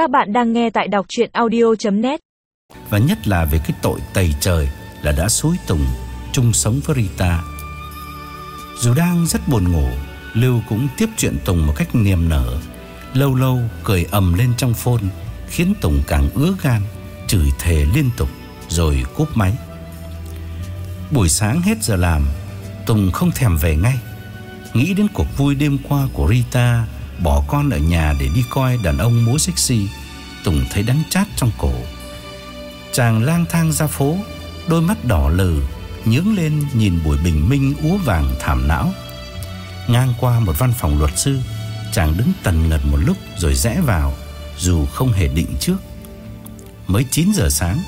Các bạn đang nghe tại đọc chuyện audio.net Và nhất là về cái tội tày trời là đã xối Tùng chung sống với Rita. Dù đang rất buồn ngủ, Lưu cũng tiếp chuyện Tùng một cách niềm nở. Lâu lâu cười ầm lên trong phone khiến Tùng càng ứa gan, chửi thề liên tục rồi cúp máy. Buổi sáng hết giờ làm, Tùng không thèm về ngay. Nghĩ đến cuộc vui đêm qua của Rita Bỏ con ở nhà để đi coi đàn ông múa sexy, Tùng thấy đắng chát trong cổ. Chàng lang thang ra phố, Đôi mắt đỏ lừ, Nhướng lên nhìn buổi bình minh úa vàng thảm não. Ngang qua một văn phòng luật sư, Chàng đứng tần ngật một lúc rồi rẽ vào, Dù không hề định trước. Mới 9 giờ sáng,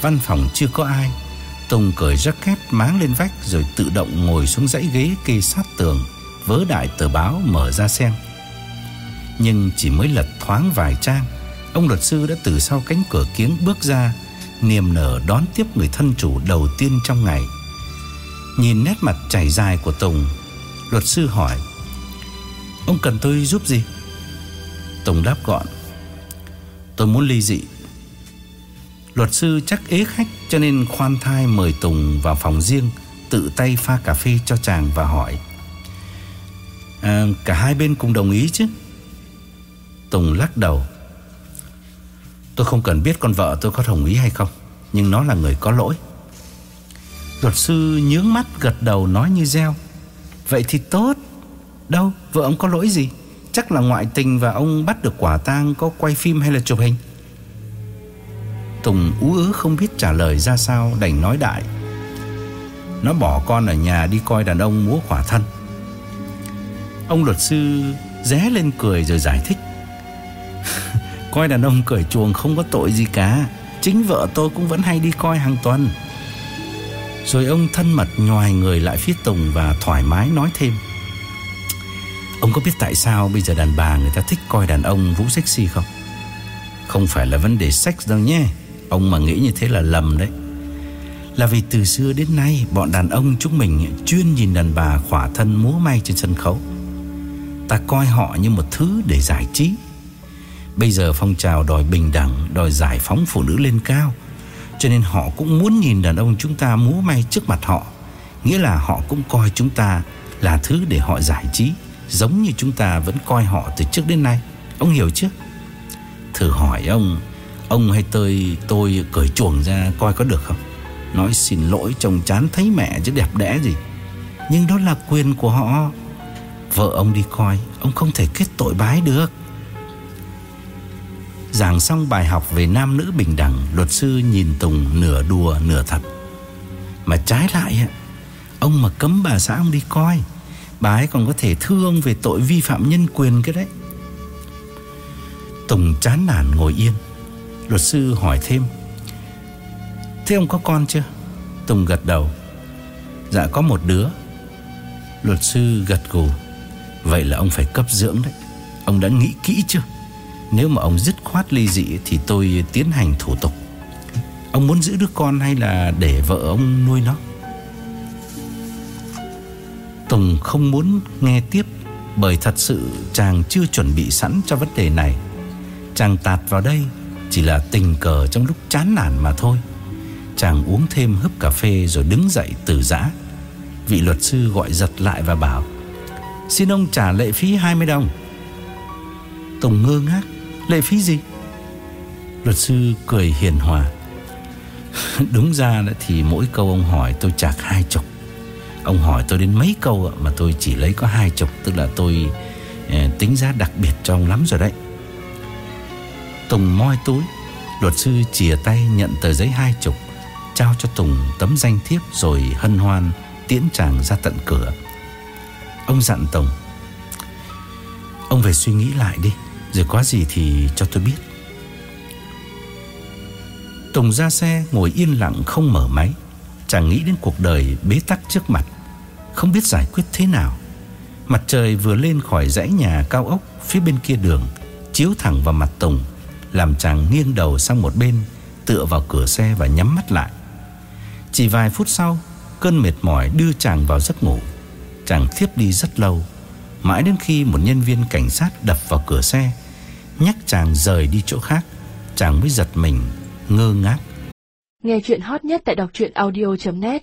Văn phòng chưa có ai, Tùng cởi jacket máng lên vách Rồi tự động ngồi xuống dãy ghế kê sát tường, Vớ đại tờ báo mở ra xem. Nhưng chỉ mới lật thoáng vài trang Ông luật sư đã từ sau cánh cửa kiếng bước ra Niềm nở đón tiếp người thân chủ đầu tiên trong ngày. Nhìn nét mặt chảy dài của Tùng Luật sư hỏi Ông cần tôi giúp gì? Tùng đáp gọn Tôi muốn ly dị. Luật sư chắc ế khách Cho nên khoan thai mời Tùng vào phòng riêng Tự tay pha cà phê cho chàng và hỏi à, Cả hai bên cùng đồng ý chứ? Tùng lắc đầu. Tôi không cần biết con vợ tôi có đồng ý hay không, Nhưng nó là người có lỗi. Luật sư nhướng mắt gật đầu nói như reo. Vậy thì tốt. Đâu, vợ ông có lỗi gì? Chắc là ngoại tình và ông bắt được quả tang Có quay phim hay là chụp hình? Tùng ú ứ không biết trả lời ra sao, Đành nói đại. Nó bỏ con ở nhà đi coi đàn ông múa khỏa thân. Ông luật sư ré lên cười rồi giải thích. Coi đàn ông cởi chuồng không có tội gì cả. Chính vợ tôi cũng vẫn hay đi coi hàng tuần. Rồi ông thân mật nhòi người lại phía Tùng Và thoải mái nói thêm. Ông có biết tại sao bây giờ đàn bà người ta thích coi đàn ông vũ sexy không? Không phải là vấn đề sex đâu nhé. Ông mà nghĩ như thế là lầm đấy. Là vì từ xưa đến nay, Bọn đàn ông chúng mình chuyên nhìn đàn bà khỏa thân múa may trên sân khấu. Ta coi họ như một thứ để giải trí. Bây giờ phong trào đòi bình đẳng, Đòi giải phóng phụ nữ lên cao. Cho nên họ cũng muốn nhìn đàn ông chúng ta múa may trước mặt họ. Nghĩa là họ cũng coi chúng ta Là thứ để họ giải trí, Giống như chúng ta vẫn coi họ từ trước đến nay. Ông hiểu chứ Thử hỏi ông Ông hay tôi tôi cởi chuồng ra coi có được không? Nói xin lỗi, chồng chán thấy mẹ chứ đẹp đẽ gì. Nhưng đó là quyền của họ. Vợ ông đi coi, Ông không thể kết tội bái được. Giảng xong bài học về nam nữ bình đẳng, Luật sư nhìn Tùng nửa đùa nửa thật. Mà trái lại Ông mà cấm bà xã ông đi coi, Bà ấy còn có thể thương về tội vi phạm nhân quyền cái đấy. Tùng chán nản ngồi yên. Luật sư hỏi thêm, Thế ông có con chưa? Tùng gật đầu Dạ có một đứa. Luật sư gật gù, Vậy là ông phải cấp dưỡng đấy. Ông đã nghĩ kỹ chưa? Nếu mà ông dứt khoát ly dị Thì tôi tiến hành thủ tục. Ông muốn giữ đứa con hay là để vợ ông nuôi nó? Tùng không muốn nghe tiếp, Bởi thật sự chàng chưa chuẩn bị sẵn cho vấn đề này. Chàng tạt vào đây, Chỉ là tình cờ trong lúc chán nản mà thôi. Chàng uống thêm hớp cà phê Rồi đứng dậy từ giã. Vị luật sư gọi giật lại và bảo, Xin ông trả lệ phí 20 đồng. Tùng ngơ ngác Lệ phí gì? Luật sư cười hiền hòa. Đúng ra thì mỗi câu ông hỏi tôi chạc hai chục. Ông hỏi tôi đến mấy câu mà tôi chỉ lấy có hai chục, Tức là tôi ờ, tính giá đặc biệt cho ông lắm rồi đấy. Tùng moi túi. Luật sư chìa tay nhận tờ giấy hai chục, Trao cho Tùng tấm danh thiếp Rồi hân hoan tiễn chàng ra tận cửa. Ông dặn Tùng, Ông về suy nghĩ lại đi. Rồi có gì thì cho tôi biết. Tùng ra xe ngồi yên lặng không mở máy Chàng nghĩ đến cuộc đời bế tắc trước mặt, Không biết giải quyết thế nào. Mặt trời vừa lên khỏi dãy nhà cao ốc Phía bên kia đường, Chiếu thẳng vào mặt Tùng, Làm chàng nghiêng đầu sang một bên, Tựa vào cửa xe và nhắm mắt lại. Chỉ vài phút sau, Cơn mệt mỏi đưa chàng vào giấc ngủ. Chàng thiếp đi rất lâu, Mãi đến khi một nhân viên cảnh sát đập vào cửa xe Nhắc chàng rời đi chỗ khác, Chàng mới giật mình, Ngơ ngác. Nghe chuyện hot nhất tại đọc audio.net